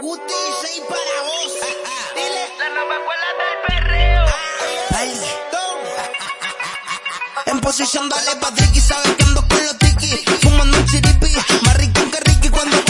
Guti 6 para vos. Dile. La nueva escuela del perreo. Pali. En posición dale Patrick y sabes que ando con los tiki. Fumando un chiripi. Más rico que Ricky cuando